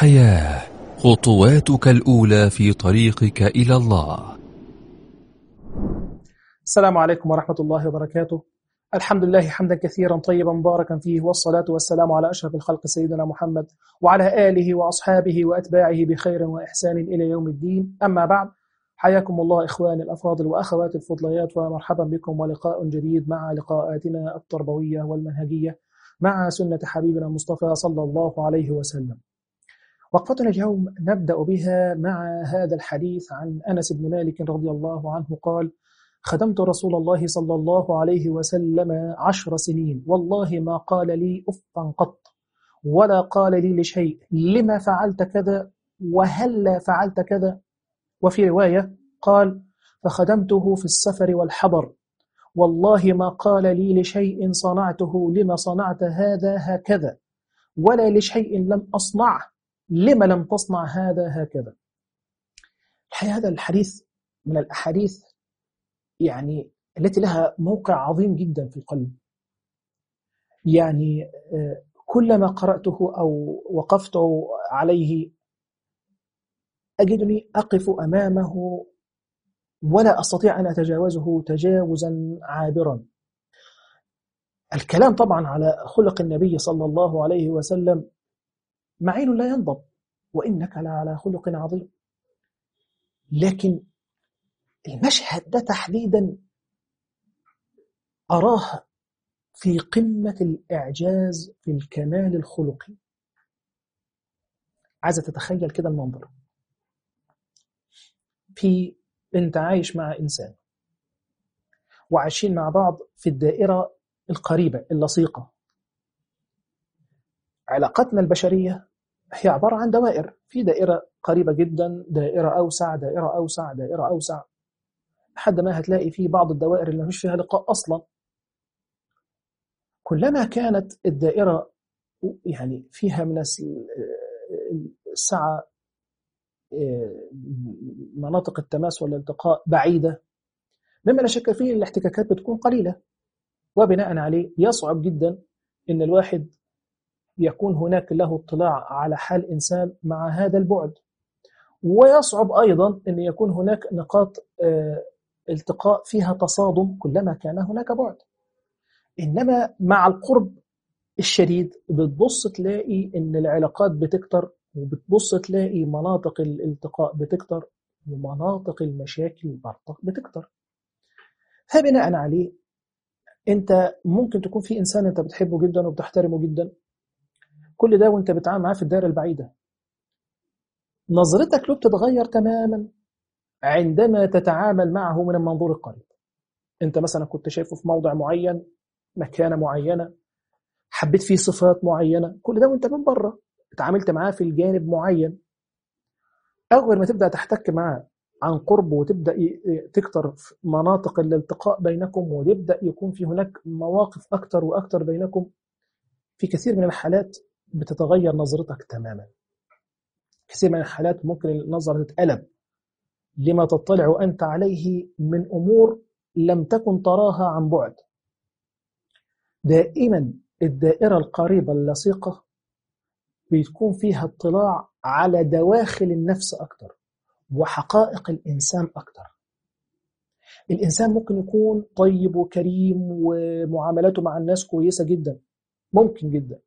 حياة. خطواتك الأولى في طريقك إلى الله. السلام عليكم ورحمة الله وبركاته. الحمد لله حمدا كثيرا طيبا مباركا فيه والصلاة والسلام على أشرف الخلق سيدنا محمد وعلى آله وأصحابه وأتباعه بخير وإحسان إلى يوم الدين. أما بعد حياكم الله إخواني الأفاضل وأخواتي الفضليات ومرحبا بكم ولقاء جديد مع لقاءاتنا التربوية والمنهجية مع سنة حبيبنا المصطفى صلى الله عليه وسلم. وقفتنا اليوم نبدأ بها مع هذا الحديث عن أنس بن مالك رضي الله عنه قال خدمت رسول الله صلى الله عليه وسلم عشر سنين والله ما قال لي أفا قط ولا قال لي لشيء لما فعلت كذا وهلا فعلت كذا؟ وفي رواية قال فخدمته في السفر والحضر والله ما قال لي لشيء صنعته لما صنعت هذا هكذا ولا لشيء لم أصنعه. لما لم تصنع هذا هكذا؟ الحقيقة هذا الحديث من الأحاديث يعني التي لها موقع عظيم جدا في القلب. يعني كلما قرأته أو وقفت عليه أجدني أقف أمامه ولا أستطيع أن أتجاوزه تجاوزا عابرا. الكلام طبعا على خلق النبي صلى الله عليه وسلم معين لا ينضب وإنك لعلى خلق عظيم. لكن المشهد ده تحديدا أراه في قمة الإعجاز في الكمال الخلقي. عايزة تتخيل كده المنظر. في انت عايش مع إنسان وعايشين مع بعض في الدائرة القريبة اللصيقة. علاقتنا البشرية هي عبارة عن دوائر. في دائرة قريبة جدا دائرة أوسع دائرة أوسع دائرة أوسع. لحد ما هتلاقي في بعض الدوائر اللي مفيش فيها لقاء أصلا. كلما كانت الدائرة يعني فيها من السعة مناطق التماس والالتقاء بعيدة. مما لا شك فيه الاحتكاكات بتكون قليلة. وبناء عليه يصعب جدا إن الواحد يكون هناك له اطلاع على حال إنسان مع هذا البعد. ويصعب أيضا أن يكون هناك نقاط التقاء فيها تصادم كلما كان هناك بعد. إنما مع القرب الشديد بتبص تلاقي أن العلاقات بتكتر وبتبص تلاقي مناطق الالتقاء بتكتر ومناطق المشاكل برضه بتكتر. فبناء عليه أنت ممكن تكون في إنسان أنت بتحبه جدا وبتحترمه جدا كل ده وانت بتعامل معاه في الدائرة البعيدة. نظرتك له بتتغير تماما عندما تتعامل معه من المنظور القريب. انت مثلا كنت شايفه في موضع معين مكانة معينة حبيت فيه صفات معينة كل ده وانت من بره اتعاملت معاه في الجانب معين. أول ما تبدأ تحتك معاه عن قرب وتبدأ تكتر في مناطق الالتقاء بينكم ويبدأ يكون في هناك مواقف أكتر وأكتر بينكم في كثير من الحالات بتتغير نظرتك تماما. كثير من الحالات ممكن النظرة تتقلب. لما تطلع أنت عليه من أمور لم تكن تراها عن بعد. دائما الدائرة القريبة اللصيقة بيكون فيها اطلاع على دواخل النفس أكتر وحقائق الإنسان أكتر. الإنسان ممكن يكون طيب وكريم ومعاملاته مع الناس كويسة جدا. ممكن جدا.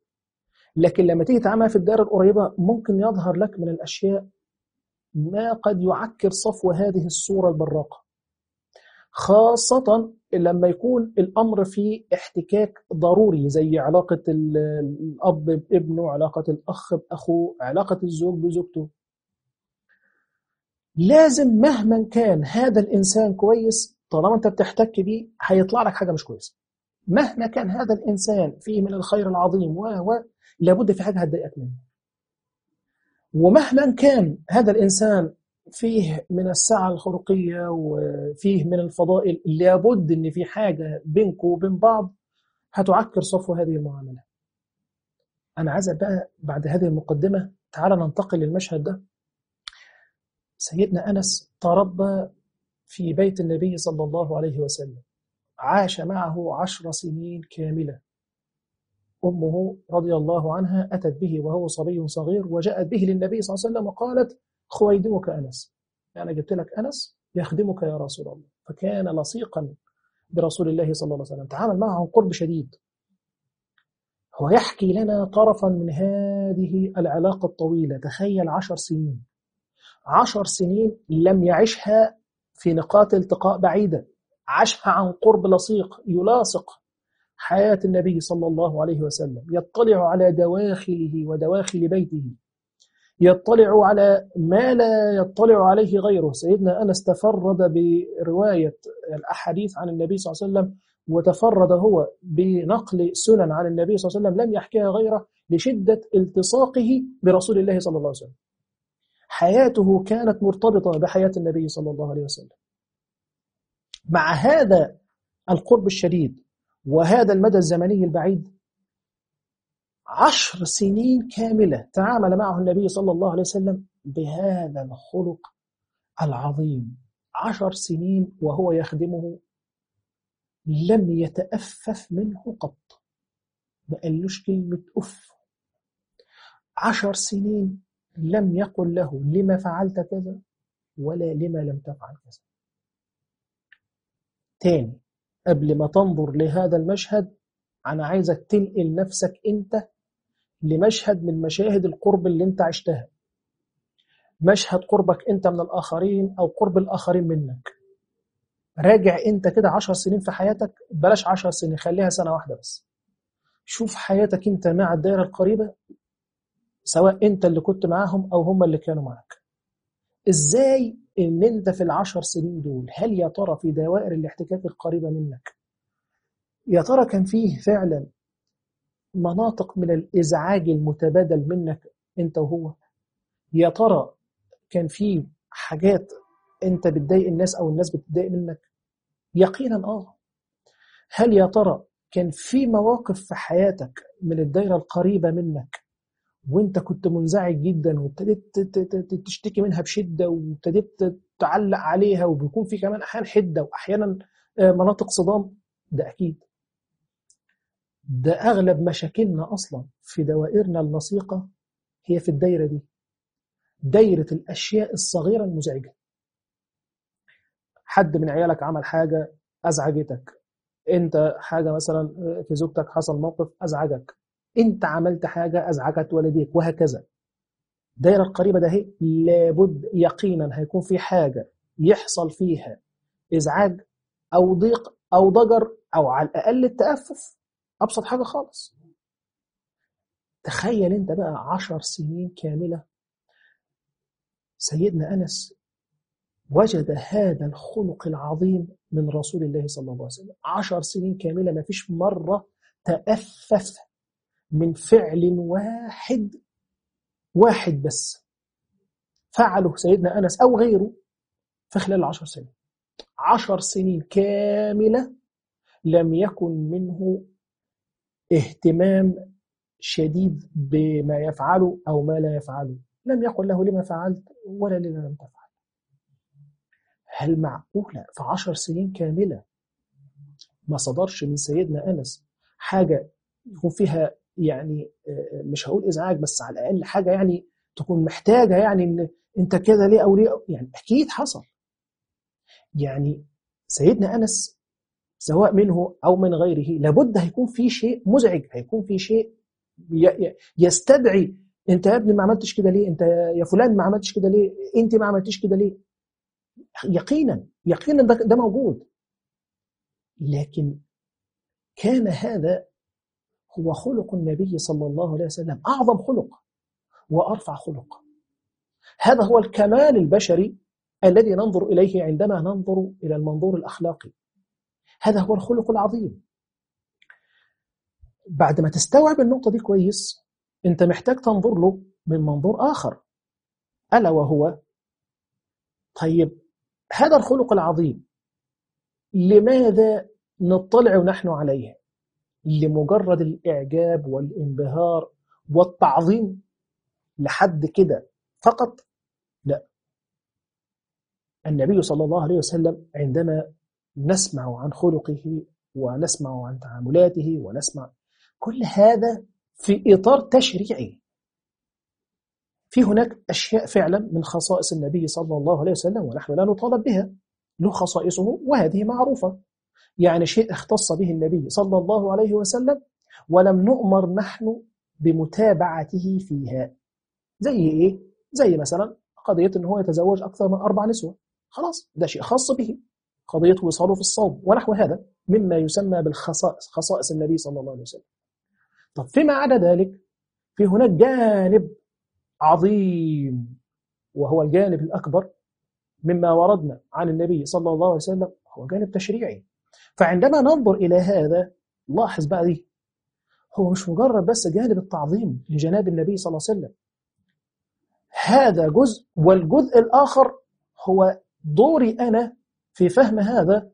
لكن لما تيجي تعملها في الدائرة القريبة ممكن يظهر لك من الأشياء ما قد يعكر صفو هذه الصورة البراقة. خاصة لما يكون الأمر فيه احتكاك ضروري زي علاقة الأب بابنه علاقة الأخ بأخوه علاقة الزوج بزوجته. لازم مهما كان هذا الإنسان كويس طالما أنت بتحتك بيه هيطلع لك حاجة مش كويسة. مهما كان هذا الإنسان فيه من الخير العظيم و و لابد في حاجة هتضايقك منه. ومهما كان هذا الإنسان فيه من السعة الخلقية وفيه من الفضائل لابد إن في حاجة بينكم وبين بعض هتعكر صفو هذه المعاملة. أنا عايز بقى بعد هذه المقدمة تعال ننتقل للمشهد ده. سيدنا أنس تربى في بيت النبي صلى الله عليه وسلم. عاش معه عشر سنين كاملة. أمه رضي الله عنها أتت به وهو صبي صغير وجاءت به للنبي صلى الله عليه وسلم وقالت خويدمك أنس. يعني جبت لك أنس يخدمك يا رسول الله. فكان لصيقا برسول الله صلى الله عليه وسلم. تعامل معه قرب شديد. هو يحكي لنا طرفا من هذه العلاقة الطويلة. تخيل عشر سنين. عشر سنين لم يعشها في نقاط التقاء بعيدة. عاشها عن قرب لصيق يلاصق حياة النبي صلى الله عليه وسلم. يطلع على دواخله ودواخل بيته. يطلع على ما لا يطلع عليه غيره. سيدنا أنس تفرد برواية الأحاديث عن النبي صلى الله عليه وسلم وتفرد هو بنقل سنن عن النبي صلى الله عليه وسلم لم يحكيها غيره لشدة التصاقه برسول الله صلى الله عليه وسلم. حياته كانت مرتبطة بحياة النبي صلى الله عليه وسلم. مع هذا القرب الشديد وهذا المدى الزمني البعيد عشر سنين كاملة تعامل معه النبي صلى الله عليه وسلم بهذا الخلق العظيم. عشر سنين وهو يخدمه لم يتأفف منه قط ما قالوش كلمة أف. عشر سنين لم يقل له لما فعلت كذا ولا لما لم تفعل كذا. تاني قبل ما تنظر لهذا المشهد أنا عايزك تنقل نفسك أنت لمشهد من مشاهد القرب اللي أنت عشتها. مشهد قربك أنت من الآخرين أو قرب الآخرين منك. راجع أنت كده عشر سنين في حياتك بلاش عشر سنين خليها سنة واحدة بس. شوف حياتك أنت مع الدائرة القريبة سواء أنت اللي كنت معاهم أو هم اللي كانوا معك إزاي إن أنت في العشر سنين دول هل يا ترى في دوائر الاحتكاك القريبة منك؟ يا ترى كان فيه فعلا مناطق من الإزعاج المتبادل منك أنت وهو؟ يا ترى كان فيه حاجات أنت بتضايق الناس أو الناس بتضايق منك؟ يقينا آه. هل يا ترى كان في مواقف في حياتك من الدايرة القريبة منك وانت كنت منزعج جدا وابتديت تشتكي منها بشدة وابتديت تعلق عليها وبيكون في كمان أحيانا حدة واحيانا مناطق صدام. ده أكيد. ده أغلب مشاكلنا أصلا في دوائرنا اللصيقة هي في الدايرة دي. دايرة الأشياء الصغيرة المزعجة. حد من عيالك عمل حاجة أزعجتك. أنت حاجة مثلا في زوجتك حصل موقف أزعجك. انت عملت حاجة أزعجت والديك وهكذا. دايرة القريبة ده هي لابد يقينا هيكون في حاجة يحصل فيها إزعاج أو ضيق أو ضجر أو على الأقل التأفف أبسط حاجة خالص. تخيل أنت بقى عشر سنين كاملة سيدنا أنس وجد هذا الخلق العظيم من رسول الله صلى الله عليه وسلم. عشر سنين كاملة ما فيش مرة تأفف من فعل واحد واحد بس. فعله سيدنا أنس أو غيره في خلال العشر سنين. عشر سنين كاملة لم يكن منه اهتمام شديد بما يفعله أو ما لا يفعله. لم يقل له لما فعلت ولا لما لم تفعل. هل معقولة في عشر سنين كاملة ما صدرش من سيدنا أنس حاجة يكون فيها يعني مش هقول إزعاج بس على الأقل حاجة يعني تكون محتاجة يعني إن أنت كده ليه أو ليه يعني أكيد حصل. يعني سيدنا أنس سواء منه أو من غيره لابد هيكون في شيء مزعج هيكون في شيء يستدعي أنت يا ابني ما عملتش كده ليه؟ أنت يا فلان ما عملتش كده ليه؟ أنت ما عملتش كده ليه؟ يقينا يقينا ده, ده موجود. لكن كان هذا هو خلق النبي صلى الله عليه وسلم أعظم خلق وأرفع خلق. هذا هو الكمال البشري الذي ننظر إليه عندما ننظر إلى المنظور الأخلاقي. هذا هو الخلق العظيم. بعد ما تستوعب النقطة دي كويس أنت محتاج تنظر له من منظور آخر ألا وهو طيب هذا الخلق العظيم لماذا نطلع نحن عليه؟ لمجرد الإعجاب والانبهار والتعظيم لحد كده فقط؟ لا. النبي صلى الله عليه وسلم عندما نسمع عن خلقه ونسمع عن تعاملاته ونسمع كل هذا في إطار تشريعي. في هناك أشياء فعلا من خصائص النبي صلى الله عليه وسلم ونحن لا نطالب بها. له خصائصه وهذه معروفة. يعني شيء اختص به النبي صلى الله عليه وسلم ولم نؤمر نحن بمتابعته فيها. زي إيه؟ زي مثلا قضية أنه هو يتزوج أكثر من أربع نسوة. خلاص ده شيء خاص به. قضية وصاله في الصوم ونحو هذا مما يسمى بالخصائص خصائص النبي صلى الله عليه وسلم. طب فيما عدا ذلك في هناك جانب عظيم وهو الجانب الأكبر مما وردنا عن النبي صلى الله عليه وسلم هو جانب تشريعي. فعندما ننظر إلى هذا لاحظ بقى دي هو مش مجرد بس جانب التعظيم لجناب النبي صلى الله عليه وسلم. هذا جزء والجزء الآخر هو دوري أنا في فهم هذا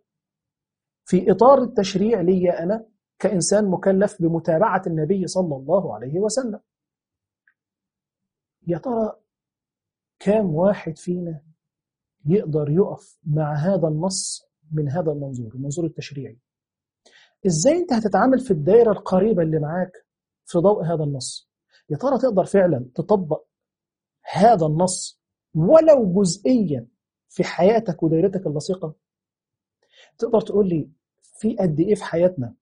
في إطار التشريع لي أنا كإنسان مكلف بمتابعة النبي صلى الله عليه وسلم. يا ترى كام واحد فينا يقدر يقف مع هذا النص؟ من هذا المنظور المنظور التشريعي. إزاي أنت هتتعامل في الدائرة القريبة اللي معاك في ضوء هذا النص؟ يا ترى تقدر فعلا تطبق هذا النص ولو جزئيا في حياتك ودائرتك اللصيقة؟ تقدر تقول لي في قد إيه في حياتنا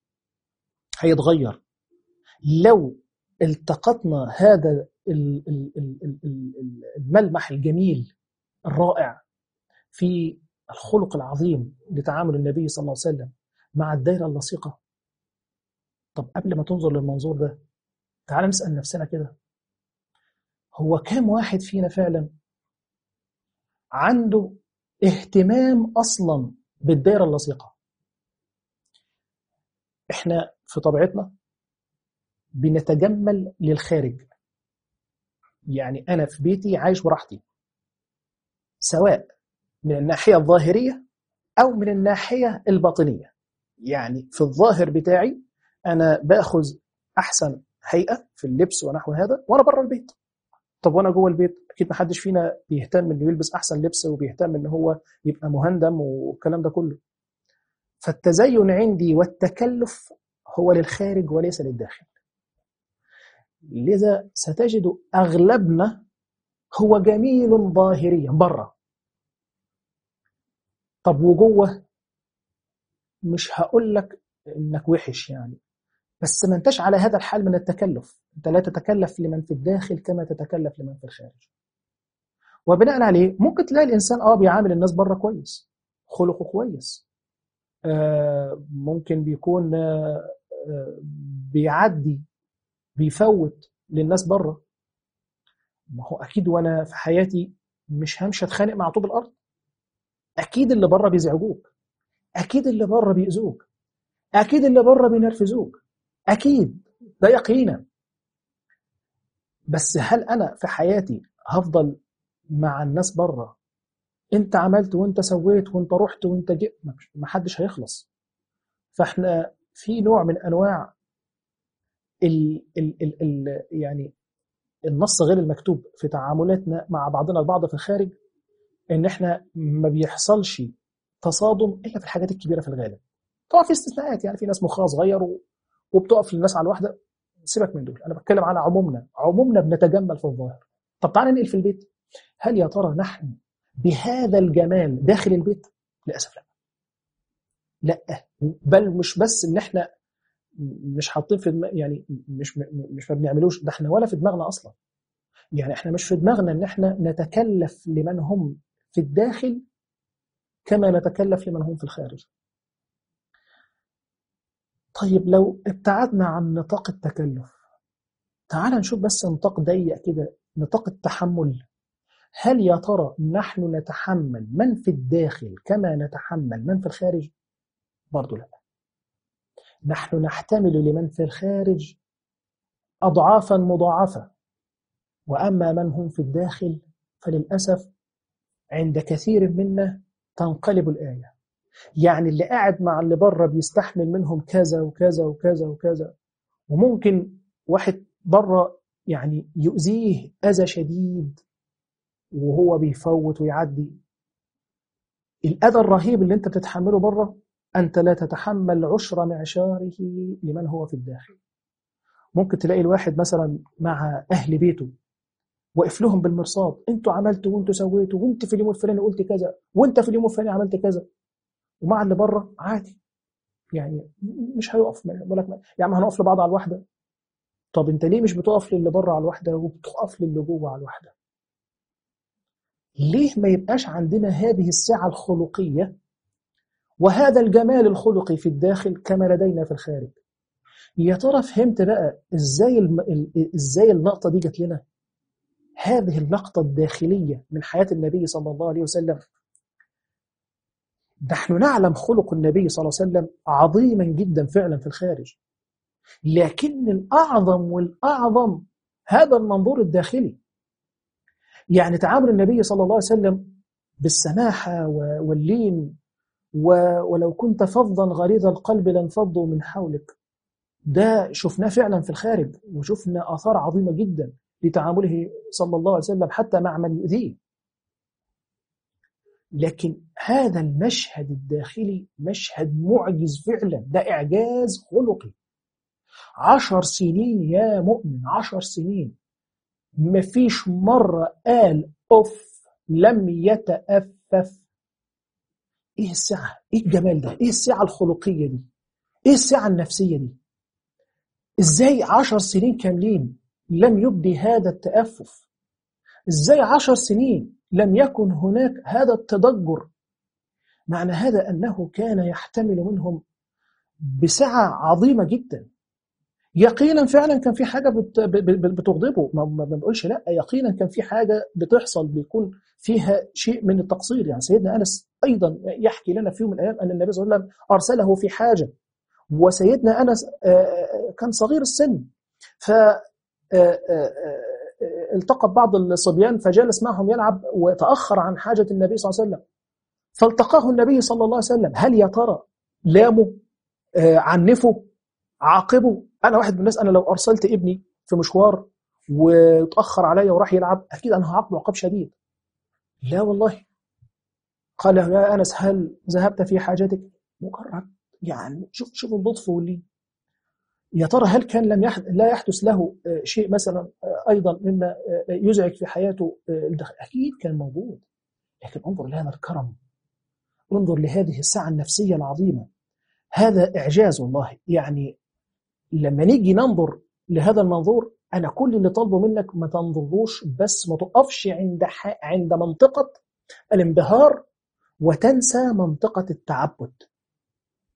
هيتغير؟ لو التقطنا هذا الملمح الجميل الرائع في الخلق العظيم لتعامل النبي صلى الله عليه وسلم مع الدائرة اللصيقة. طب قبل ما تنظر للمنظور ده تعال نسأل نفسنا كده. هو كام واحد فينا فعلا عنده اهتمام أصلا بالدائرة اللصيقة؟ إحنا في طبيعتنا بنتجمل للخارج. يعني أنا في بيتي عايش براحتي سواء من الناحية الظاهرية أو من الناحية الباطنية. يعني في الظاهر بتاعي أنا باخذ أحسن هيئة في اللبس ونحو هذا وأنا بره البيت. طب وأنا جوه البيت؟ أكيد ما حدش فينا بيهتم إنه يلبس أحسن لبس وبيهتم إن هو يبقى مهندم والكلام ده كله. فالتزين عندي والتكلف هو للخارج وليس للداخل. لذا ستجد أغلبنا هو جميل ظاهريا بره طب وجوه؟ مش هقول لك إنك وحش يعني بس ما أنتش على هذا الحال من التكلف. أنت لا تتكلف لمن في الداخل كما تتكلف لمن في الخارج. وبناء عليه ممكن تلاقي الإنسان آه بيعامل الناس بره كويس خلقه كويس. آه ممكن بيكون آه آه بيعدي بيفوت للناس بره. ما هو أكيد وأنا في حياتي مش همشي أتخانق مع طوب الأرض. أكيد اللي بره بيزعجوك. أكيد اللي بره بيأذوك. أكيد اللي بره بينرفزوك. أكيد. ده يقينا. بس هل أنا في حياتي هفضل مع الناس بره أنت عملت وأنت سويت وأنت رحت وأنت جئت ما حدش هيخلص. فإحنا في نوع من أنواع ال ال ال ال يعني النص غير المكتوب في تعاملاتنا مع بعضنا البعض في الخارج. إن إحنا ما بيحصلش تصادم إلا في الحاجات الكبيرة في الغالب. طبعا في استثناءات يعني في ناس مخها صغير وبتقف للناس على الواحدة سيبك من دول. أنا بتكلم على عمومنا. عمومنا بنتجمل في الظاهر. طب تعالى ننقل في البيت. هل يا ترى نحن بهذا الجمال داخل البيت؟ للأسف لا. لا. بل مش بس إن إحنا مش حاطين في دماغ يعني مش مش ما بنعملوش. ده إحنا ولا في دماغنا أصلا. يعني إحنا مش في دماغنا إن إحنا نتكلف لمن هم في الداخل كما نتكلف لمن هم في الخارج. طيب لو ابتعدنا عن نطاق التكلف تعال نشوف بس نطاق ضيق كده نطاق التحمل. هل يا ترى نحن نتحمل من في الداخل كما نتحمل من في الخارج؟ برضو لا. نحن نحتمل لمن في الخارج أضعافا مضاعفة وأما من هم في الداخل فللأسف عند كثير منا تنقلب الآية. يعني اللي قاعد مع اللي بره بيستحمل منهم كذا وكذا وكذا وكذا. وممكن واحد بره يعني يؤذيه أذى شديد وهو بيفوت ويعدي. الأذى الرهيب اللي أنت بتتحمله بره أنت لا تتحمل عشر معشاره لمن هو في الداخل. ممكن تلاقي الواحد مثلا مع أهل بيته واقف لهم بالمرصاد. أنتوا عملتوا وانتوا سويتوا وانت في اليوم الفلاني قلت كذا وانت في اليوم الفلاني عملت كذا. ومع اللي بره عادي. يعني مش هيقف بقول لك عم هنقف لبعض على الواحده طب انت ليه مش بتقف للي بره على الواحده وبتقف للي جوه على الواحده ليه ما يبقاش عندنا هذه السعة الخلقية وهذا الجمال الخلقي في الداخل كما لدينا في الخارج؟ يا ترى فهمت بقى إزاي. إزاي اللقطه دي جت لنا؟ هذه اللقطه الداخلية من حياة النبي صلى الله عليه وسلم. نحن نعلم خلق النبي صلى الله عليه وسلم عظيما جدا فعلا في الخارج. لكن الأعظم والأعظم هذا المنظور الداخلي. يعني تعامل النبي صلى الله عليه وسلم بالسماحة واللين ولو كنت فظا غليظ القلب لانفضوا من حولك. ده شفناه فعلا في الخارج وشفنا آثار عظيمة جدا. لتعامله صلى الله عليه وسلم حتى مع من يؤذيه. لكن هذا المشهد الداخلي مشهد معجز فعلا ده إعجاز خلقي. عشر سنين يا مؤمن عشر سنين. مفيش مرة قال أف لم يتأفف. إيه السعة إيه الجمال ده؟ إيه السعة الخلقية دي؟ إيه السعة النفسية دي؟ إزاي عشر سنين كاملين لم يبدي هذا التأفف. إزاي عشر سنين لم يكن هناك هذا التضجر معنى هذا أنه كان يحتمل منهم بسعة عظيمة جدا. يقينا فعلا كان في حاجة بتغضبه. ما بنقولش لا يقينا كان في حاجة بتحصل بيكون فيها شيء من التقصير. يعني سيدنا أنس أيضا يحكي لنا في يوم من الأيام أن النبي صلى الله عليه وسلم أرسله في حاجة وسيدنا أنس كان صغير السن. ف التقى بعض الصبيان فجلس معهم يلعب وتأخر عن حاجة النبي صلى الله عليه وسلم. فالتقاه النبي صلى الله عليه وسلم هل يا ترى لامه عنفه عاقبه؟ أنا واحد من الناس أنا لو أرسلت ابني في مشوار وتأخر عليا وراح يلعب أكيد أنا هعاقبه عقاب شديد. لا والله. قال يا أنس هل ذهبت في حاجتك؟ مجرد يعني شوف شوف اللطف واللين يا ترى هل كان لم يحدث لا يحدث له شيء مثلا أيضا مما يزعج في حياته أكيد كان موجود لكن انظر لهذا الكرم انظر لهذه السعة النفسية العظيمة. هذا إعجاز والله يعني لما نيجي ننظر لهذا المنظور أنا كل اللي طالبه منك ما تنظروش بس ما تقفش عند عند منطقة الانبهار وتنسى منطقة التعبد.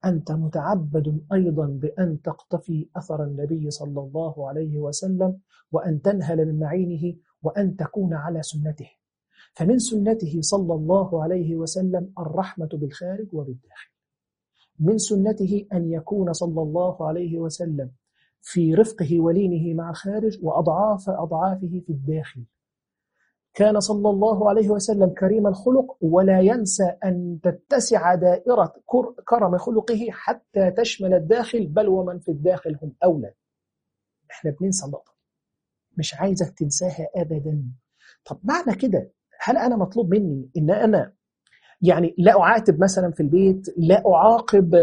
أنت متعبد أيضا بأن تقتفي أثر النبي صلى الله عليه وسلم وأن تنهل من معينه وأن تكون على سنته. فمن سنته صلى الله عليه وسلم الرحمة بالخارج وبالداخل. من سنته أن يكون صلى الله عليه وسلم في رفقه ولينه مع الخارج وأضعاف أضعافه في الداخل. كان صلى الله عليه وسلم كريم الخلق ولا ينسى أن تتسع دائرة كرم خلقه حتى تشمل الداخل بل ومن في الداخل هم أولى. إحنا بننسى اللقطة مش عايزك تنساها أبدا. طب معنى كده؟ هل أنا مطلوب مني إن أنا يعني لا أعاتب مثلا في البيت لا أعاقب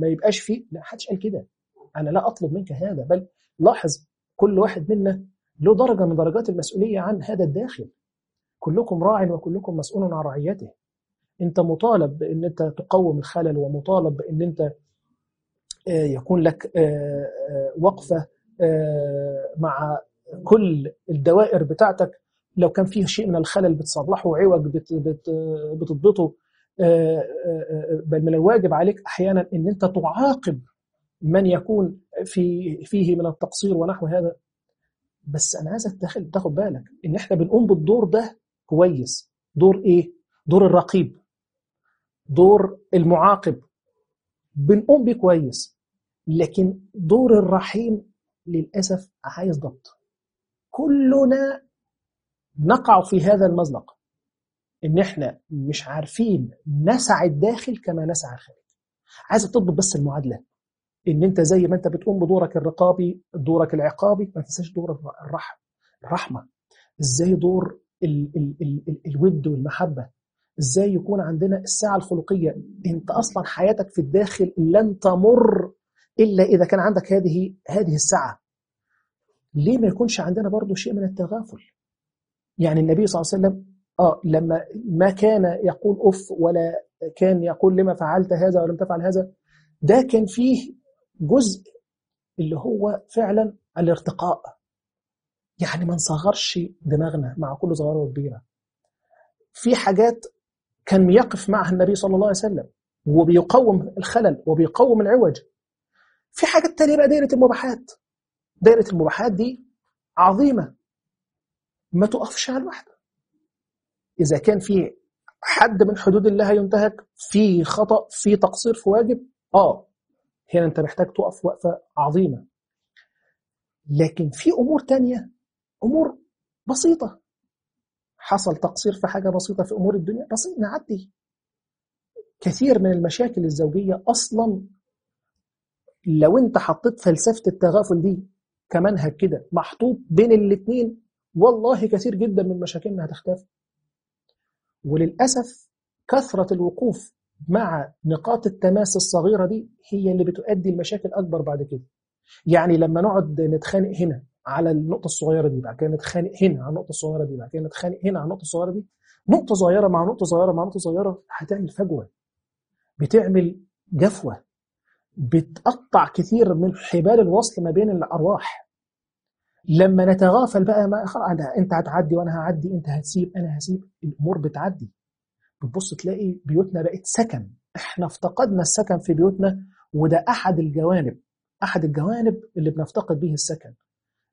ما يبقاش فيه؟ لا حدش قال كده. أنا لا أطلب منك هذا بل لاحظ كل واحد منا له درجة من درجات المسؤولية عن هذا الداخل. كلكم راع وكلكم مسؤول عن رعيته. أنت مطالب بأن أنت تقوم الخلل ومطالب بأن أنت يكون لك وقفة مع كل الدوائر بتاعتك. لو كان فيه شيء من الخلل بتصلحه بت بتضبطه بل من الواجب عليك أحيانا أن أنت تعاقب من يكون في فيه من التقصير ونحو هذا. بس أنا عايزك تاخد تاخد بالك إن إحنا بنقوم بالدور ده كويس. دور إيه؟ دور الرقيب. دور المعاقب. بنقوم بيه كويس. لكن دور الرحيم للأسف عايز ضبط. كلنا نقع في هذا المزلق إن إحنا مش عارفين نسعى الداخل كما نسعى الخارج. عايزك تضبط بس المعادلة. إن أنت زي ما أنت بتقوم بدورك الرقابي دورك العقابي ما تنساش دور الرحم الرحمة. إزاي دور ال ال ال ال الود والمحبة؟ إزاي يكون عندنا الساعة الخلقية؟ أنت أصلا حياتك في الداخل لن تمر إلا إذا كان عندك هذه هذه السعة ليه ما يكونش عندنا برضو شيء من التغافل؟ يعني النبي صلى الله عليه وسلم آه لما ما كان يقول أف ولا كان يقول لما فعلت هذا ولم تفعل هذا ده كان فيه جزء اللي هو فعلا الارتقاء. يعني ما نصغرش دماغنا مع كل صغيرة وكبيرة. في حاجات كان يقف معها النبي صلى الله عليه وسلم وبيقوم الخلل وبيقوم العوج. في حاجات تانية بقى دايرة المباحات. دايرة المباحات دي عظيمة. ما تقفش على الواحدة إذا كان في حد من حدود الله ينتهك في خطأ في تقصير في واجب آه. هنا أنت محتاج تقف وقفة عظيمة. لكن في أمور تانية أمور بسيطة. حصل تقصير في حاجة بسيطة في أمور الدنيا بسيط نعدي. كثير من المشاكل الزوجية أصلا لو أنت حطيت فلسفة التغافل دي كمنهج كده محطوط بين الاثنين والله كثير جدا من مشاكلنا هتختفي. وللأسف كثرة الوقوف مع نقاط التماس الصغيرة دي هي اللي بتؤدي المشاكل أكبر بعد كده. يعني لما نقعد نتخانق هنا على النقطة الصغيرة دي بعد كده نتخانق هنا على النقطة الصغيرة دي بعد كده نتخانق هنا على النقطة الصغيرة دي نقطة صغيرة مع نقطة صغيرة مع نقطة صغيرة هتعمل فجوة. بتعمل جفوة. بتقطع كثير من حبال الوصل ما بين الأرواح. لما نتغافل بقى ما أنت هتعدي وأنا هعدي أنت هتسيب أنا هسيب الأمور بتعدي. بتبص تلاقي بيوتنا بقت سكن. إحنا افتقدنا السكن في بيوتنا وده أحد الجوانب أحد الجوانب اللي بنفتقد به السكن.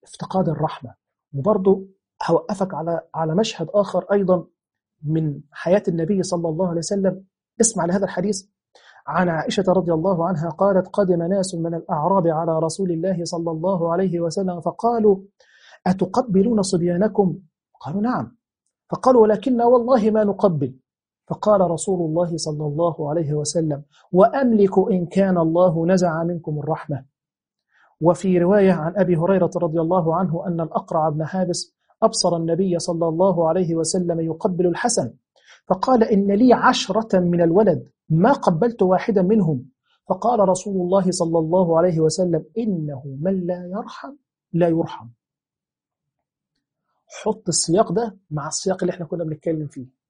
افتقاد الرحمة. وبرضه هوقفك على على مشهد آخر أيضا من حياة النبي صلى الله عليه وسلم. اسمع لهذا الحديث. عن عائشة رضي الله عنها قالت قدم ناس من الأعراب على رسول الله صلى الله عليه وسلم فقالوا أتقبلون صبيانكم؟ قالوا نعم. فقالوا ولكننا والله ما نقبل. فقال رسول الله صلى الله عليه وسلم وأملك إن كان الله نزع منكم الرحمة. وفي رواية عن أبي هريرة رضي الله عنه أن الأقرع بن حابس أبصر النبي صلى الله عليه وسلم يقبل الحسن فقال إن لي عشرة من الولد ما قبلت واحدا منهم. فقال رسول الله صلى الله عليه وسلم إنه من لا يرحم لا يرحم. حط السياق ده مع السياق اللي إحنا كنا بنتكلم فيه.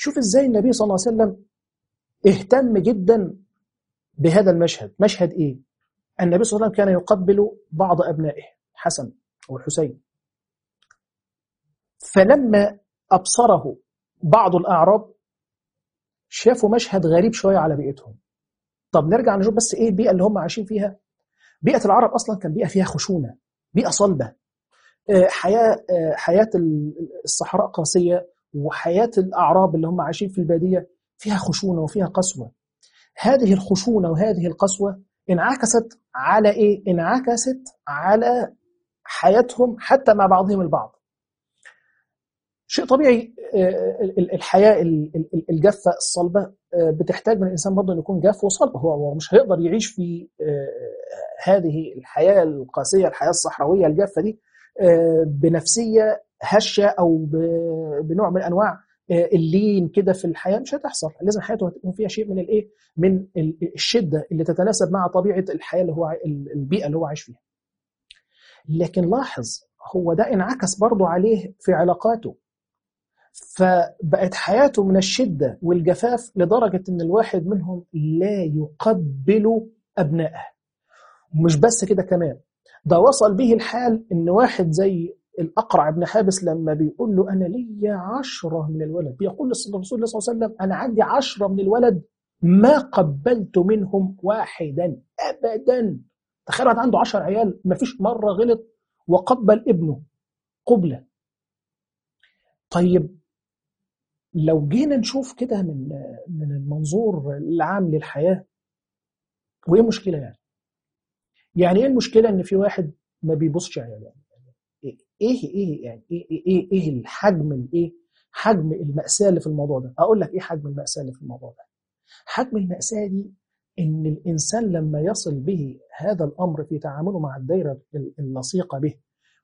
شوف إزاي النبي صلى الله عليه وسلم اهتم جدا بهذا المشهد. مشهد إيه؟ النبي صلى الله عليه وسلم كان يقبل بعض أبنائه حسن والحسين فلما أبصره بعض الأعراب شافوا مشهد غريب شوية على بيئتهم. طب نرجع نشوف بس إيه البيئة اللي هم عايشين فيها؟ بيئة العرب أصلا كان بيئة فيها خشونة بيئة صلبة. حياة حياة الصحراء قاسية وحياة الأعراب اللي هم عايشين في البادية فيها خشونة وفيها قسوة. هذه الخشونة وهذه القسوة انعكست على إيه؟ انعكست على حياتهم حتى مع بعضهم البعض. شيء طبيعي الحياة الجافة الصلبة بتحتاج من الإنسان برضه أن يكون جاف وصلب. هو مش هيقدر يعيش في هذه الحياة القاسية الحياة الصحراوية الجافة دي بنفسية هشة أو بنوع من أنواع اللين كده في الحياة مش هتحصل. لازم حياته هتكون فيها شيء من الإيه؟ من الشدة اللي تتناسب مع طبيعة الحياة اللي هو البيئة اللي هو عايش فيها. لكن لاحظ هو ده انعكس برضه عليه في علاقاته. فبقت حياته من الشدة والجفاف لدرجة إن الواحد منهم لا يقبل أبنائه. مش بس كده كمان ده وصل به الحال إن واحد زي الأقرع بن حابس لما بيقول له أنا لي عشرة من الولد بيقول للرسول صلى الله عليه وسلم أنا عندي عشرة من الولد ما قبلت منهم واحدا أبدا. تخيل واحد عنده عشر عيال ما فيش مرة غلط وقبل ابنه قبلة. طيب لو جينا نشوف كده من من المنظور العام للحياة وإيه المشكلة يعني؟ يعني إيه المشكلة إن في واحد ما بيبصش عياله إيه إيه يعني إيه إيه إيه الحجم الايه حجم المأساة اللي في الموضوع ده؟ أقول لك إيه حجم المأساة اللي في الموضوع ده. حجم المأساة دي إن الإنسان لما يصل به هذا الأمر في تعامله مع الدائرة اللصيقة به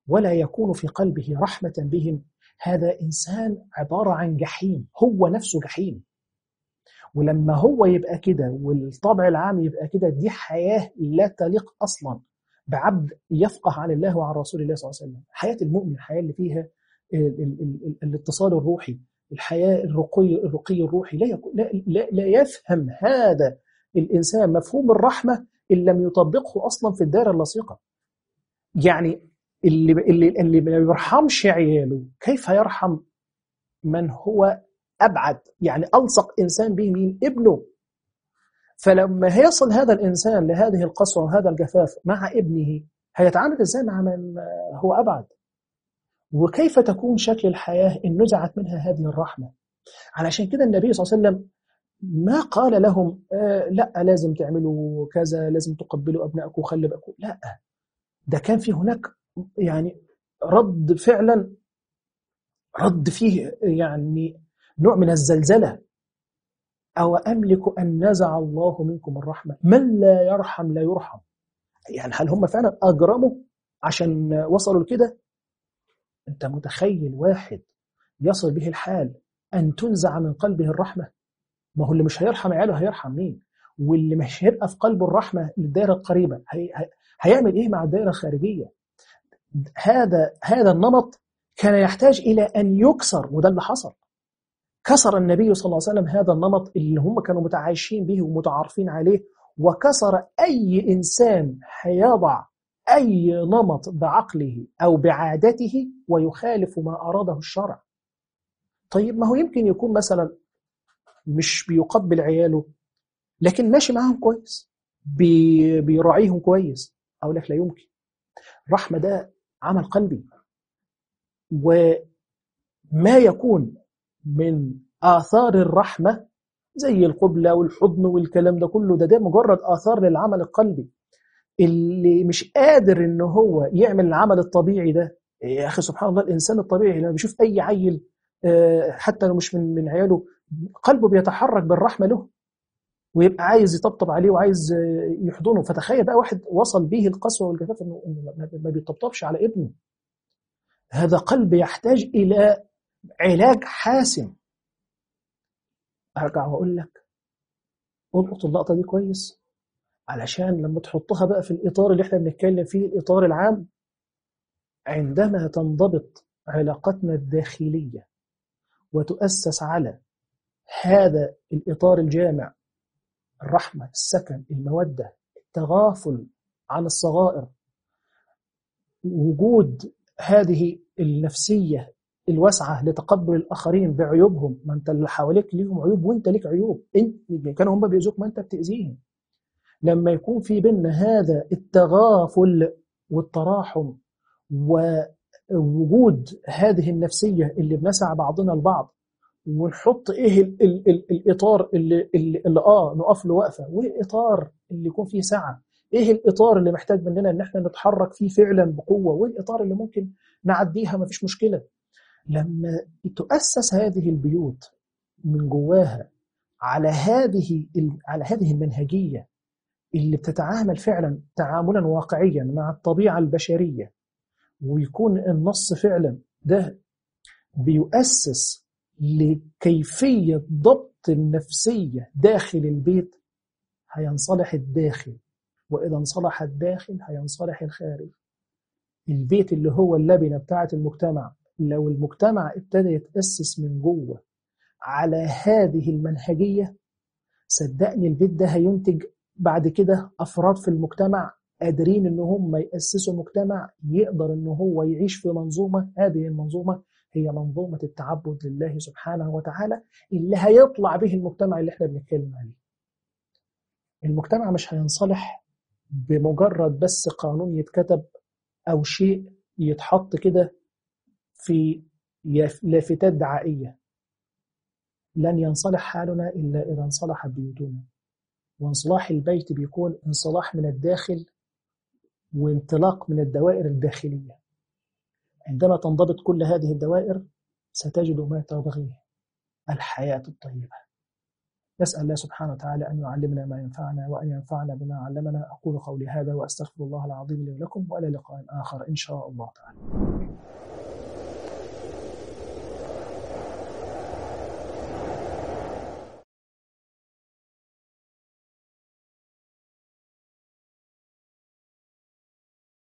ولا يكون في قلبه رحمة بهم هذا إنسان عبارة عن جحيم هو نفسه جحيم. ولما هو يبقى كده والطبع العام يبقى كده دي حياة لا تليق أصلا. بعبد يفقه عن الله وعن رسول الله صلى الله عليه وسلم. حياة المؤمن الحياة اللي فيها ال ال ال الاتصال الروحي الحياة الرقي الرقي الروحي. لا, لا, لا, لا يفهم هذا الإنسان مفهوم الرحمة إن لم يطبقه أصلا في الدائرة اللصيقة. يعني اللي اللي اللي ما يرحمش عياله كيف يرحم من هو أبعد؟ يعني ألصق إنسان به مين؟ ابنه. فلما هيصل هذا الإنسان لهذه القسوة وهذا الجفاف مع ابنه هيتعامل إزاي مع من هو أبعد؟ وكيف تكون شكل الحياة إن نزعت منها هذه الرحمة؟ علشان كده النبي صلى الله عليه وسلم ما قال لهم آه لا لازم تعملوا كذا لازم تقبلوا أبنائكم وخلي بالكم لا ده كان في هناك يعني رد فعلا رد فيه يعني نوع من الزلزلة. أو أملك أن نزع الله منكم الرحمة؟ من لا يرحم لا يرحم. يعني هل هم فعلا أجرموا عشان وصلوا لكده؟ أنت متخيل واحد يصل به الحال أن تنزع من قلبه الرحمة؟ ما هو اللي مش هيرحم عياله هيرحم مين؟ واللي مش هيبقى في قلبه الرحمة للدائرة القريبة هي هي هيعمل إيه مع الدائرة الخارجية؟ هذا هذا النمط كان يحتاج إلى أن يكسر وده اللي حصل. كسر النبي صلى الله عليه وسلم هذا النمط اللي هم كانوا متعايشين به ومتعارفين عليه وكسر أي إنسان هيضع أي نمط بعقله أو بعادته ويخالف ما أراده الشرع. طيب ما هو يمكن يكون مثلا مش بيقبل عياله لكن ماشي معاهم كويس بي بيراعيهم كويس أقول لك لا يمكن. الرحمة ده عمل قلبي. وما يكون من آثار الرحمة زي القبلة والحضن والكلام ده كله. ده ده مجرد آثار للعمل القلبي. اللي مش قادر إن هو يعمل العمل الطبيعي ده يا أخي سبحان الله الإنسان الطبيعي لما بيشوف أي عيل حتى لو مش من من عياله قلبه بيتحرك بالرحمة له ويبقى عايز يطبطب عليه وعايز يحضنه. فتخيل بقى واحد وصل به القسوة والجفاف إنه ما بيطبطبش على ابنه. هذا قلب يحتاج إلى علاج حاسم. أرجع وأقول لك ألقط اللقطة دي كويس علشان لما تحطها بقى في الإطار اللي إحنا بنتكلم فيه الإطار العام عندما تنضبط علاقتنا الداخلية وتؤسس على هذا الإطار الجامع الرحمة السكن المودة التغافل عن الصغائر وجود هذه النفسية الواسعة لتقبل الآخرين بعيوبهم ما أنت اللي حواليك ليهم عيوب وأنت ليك عيوب. انت كانوا هم بيأذوك ما أنت بتأذيهم. لما يكون في بيننا هذا التغافل والتراحم ووجود هذه النفسية اللي بنسع بعضنا البعض ونحط إيه ال ال ال الإطار اللي, اللي, اللي آه نقف له وقفة وإيه الإطار اللي يكون فيه سعة؟ إيه الإطار اللي محتاج مننا إن إحنا نتحرك فيه فعلا بقوة؟ وإيه الإطار اللي ممكن نعديها؟ ما فيش مشكلة. لما تؤسس هذه البيوت من جواها على هذه على هذه المنهجية اللي بتتعامل فعلا تعاملا واقعيا مع الطبيعة البشرية ويكون النص فعلا ده بيؤسس لكيفية ضبط النفسية داخل البيت هينصلح الداخل. وإذا انصلح الداخل هينصلح الخارج. البيت اللي هو اللبنة بتاعة المجتمع. لو المجتمع ابتدى يتأسس من جوه على هذه المنهجية صدقني البيت ده هينتج بعد كده أفراد في المجتمع قادرين إن هم يأسسوا مجتمع يقدر إن هو يعيش في منظومة. هذه المنظومة هي منظومة التعبد لله سبحانه وتعالى اللي هيطلع به المجتمع اللي إحنا بنتكلم عليه. المجتمع مش هينصلح بمجرد بس قانون يتكتب أو شيء يتحط كده في لافتات دعائية. لن ينصلح حالنا إلا إذا انصلحت بيوتنا. وانصلاح البيت بيكون انصلاح من الداخل وانطلاق من الدوائر الداخلية. عندما تنضبط كل هذه الدوائر ستجد ما تبغيه الحياة الطيبة. نسأل الله سبحانه وتعالى أن يعلمنا ما ينفعنا وأن ينفعنا بما علمنا. أقول قولي هذا وأستغفر الله العظيم لي ولكم وإلى لقاء آخر إن شاء الله تعالى.